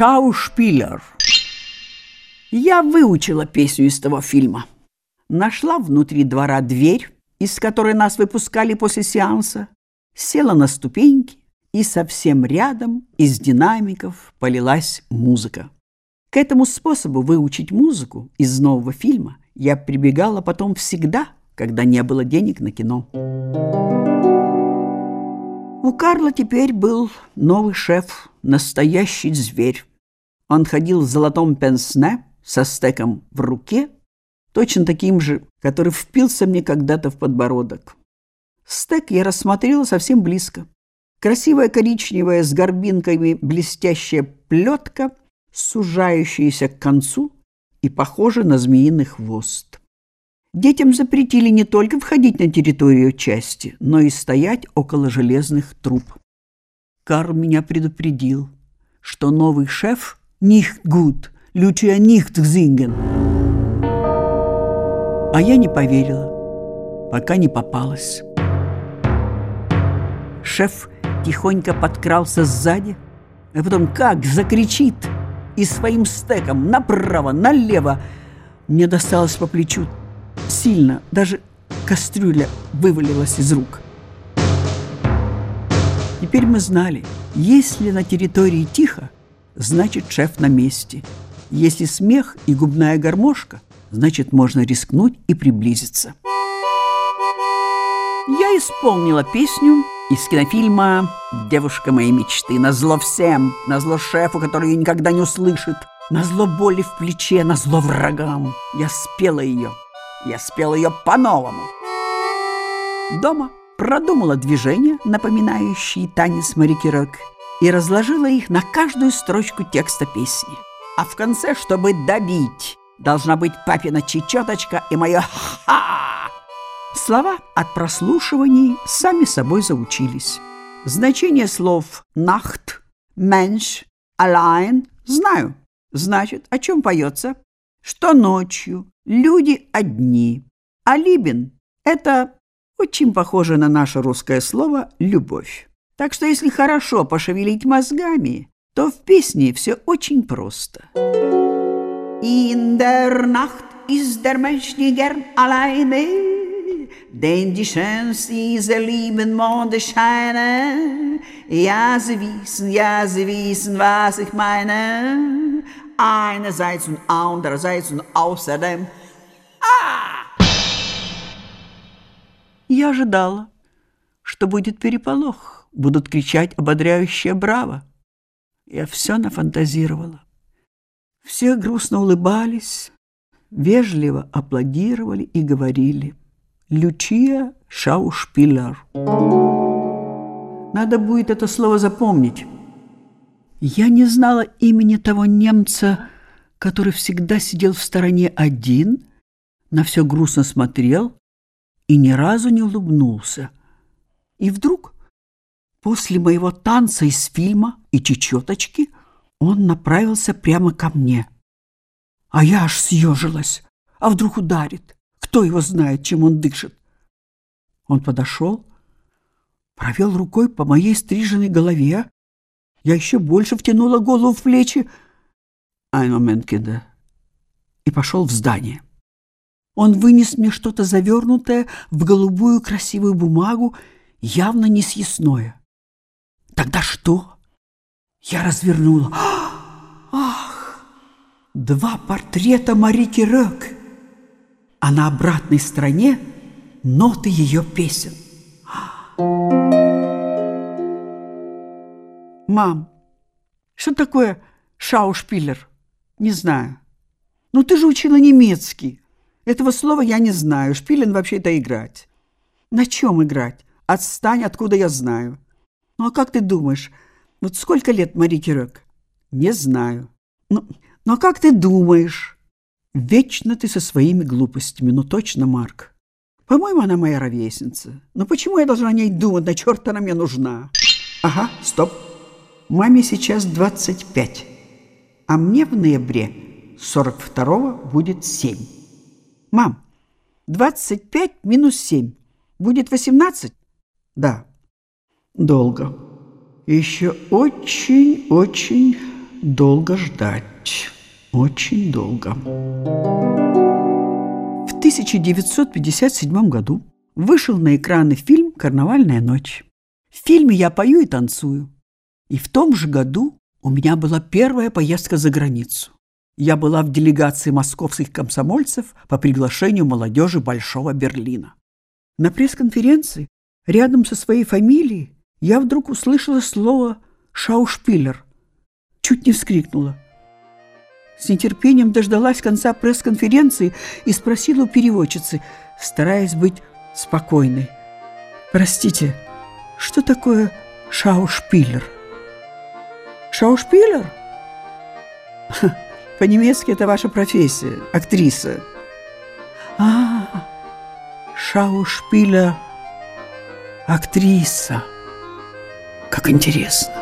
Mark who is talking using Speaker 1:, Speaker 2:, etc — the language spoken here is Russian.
Speaker 1: Шаушпилер. Я выучила песню из того фильма. Нашла внутри двора дверь, из которой нас выпускали после сеанса, села на ступеньки, и совсем рядом из динамиков полилась музыка. К этому способу выучить музыку из нового фильма я прибегала потом всегда, когда не было денег на кино. У Карла теперь был новый шеф, настоящий зверь. Он ходил в золотом пенсне со стеком в руке, точно таким же, который впился мне когда-то в подбородок. Стек я рассмотрела совсем близко. Красивая коричневая с горбинками блестящая плетка, сужающаяся к концу и похожа на змеиный хвост. Детям запретили не только входить на территорию части, но и стоять около железных труб. Карл меня предупредил, что новый шеф «nicht gut», «lütja nicht singen». А я не поверила, пока не попалась. Шеф тихонько подкрался сзади, а потом как закричит и своим стеком направо, налево. Мне досталось по плечу сильно, даже кастрюля вывалилась из рук. Теперь мы знали, если на территории тихо, значит шеф на месте. Если смех и губная гармошка, значит можно рискнуть и приблизиться. Я исполнила песню из кинофильма «Девушка моей мечты». Назло всем, назло шефу, который ее никогда не услышит. Назло боли в плече, назло врагам. Я спела ее. Я спела ее по-новому. Дома продумала движения, напоминающие танец Марикирок, и разложила их на каждую строчку текста песни. А в конце, чтобы добить, должна быть папина чечеточка и мое «ха!». Слова от прослушиваний сами собой заучились. Значение слов «нахт», «менш», «allein» знаю. Значит, о чем поется? Что ночью люди одни, а Либин – это очень похоже на наше русское слово «любовь». Так что если хорошо пошевелить мозгами, то в песне все очень просто. In der Nacht ist der Mensch nie gern alleine, denn die schönsten diese lieben Monde scheinen. Ja, sie wissen, ja, sie wissen, was ich meine. Einerseits und andererseits und außerdem. Ah! Я ожидала, что будет переполох, будут кричать ободряющее «Браво!». Я все нафантазировала. Все грустно улыбались, вежливо аплодировали и говорили «Лючия Шаушпилер». Надо будет это слово запомнить. Я не знала имени того немца, который всегда сидел в стороне один, на все грустно смотрел и ни разу не улыбнулся. И вдруг, после моего танца из фильма и чечеточки, он направился прямо ко мне. А я аж съежилась. А вдруг ударит? Кто его знает, чем он дышит? Он подошел, провел рукой по моей стриженной голове. Я еще больше втянула голову в плечи. Ein Moment, И пошел в здание. Он вынес мне что-то завернутое в голубую красивую бумагу, явно несъясное. Тогда что? Я развернула. Ах! Два портрета Марики Рök, а на обратной стороне ноты ее песен. Мам, что такое шаушпилер? Не знаю. Ну ты же учила немецкий. Этого слова я не знаю. Шпилен вообще-то играть. На чем играть? Отстань, откуда я знаю. Ну а как ты думаешь, вот сколько лет Мари Кирек? Не знаю. Ну, ну а как ты думаешь? Вечно ты со своими глупостями. Ну точно, Марк. По-моему, она моя ровесница. Но почему я должна о ней думать? На черт она мне нужна? Ага, стоп. Маме сейчас 25, а мне в ноябре 42-го будет 7. Мам, 25 минус 7 будет 18? Да. Долго. Еще очень-очень долго ждать. Очень долго. В 1957 году вышел на экраны фильм «Карнавальная ночь». В фильме я пою и танцую. И в том же году у меня была первая поездка за границу. Я была в делегации московских комсомольцев по приглашению молодежи Большого Берлина. На пресс-конференции рядом со своей фамилией я вдруг услышала слово «шаушпилер». Чуть не вскрикнула. С нетерпением дождалась конца пресс-конференции и спросила у переводчицы, стараясь быть спокойной. «Простите, что такое шаушпилер?» «Шаушпилер?» По-немецки это ваша профессия, актриса. А, шаушпилер, актриса. Как интересно.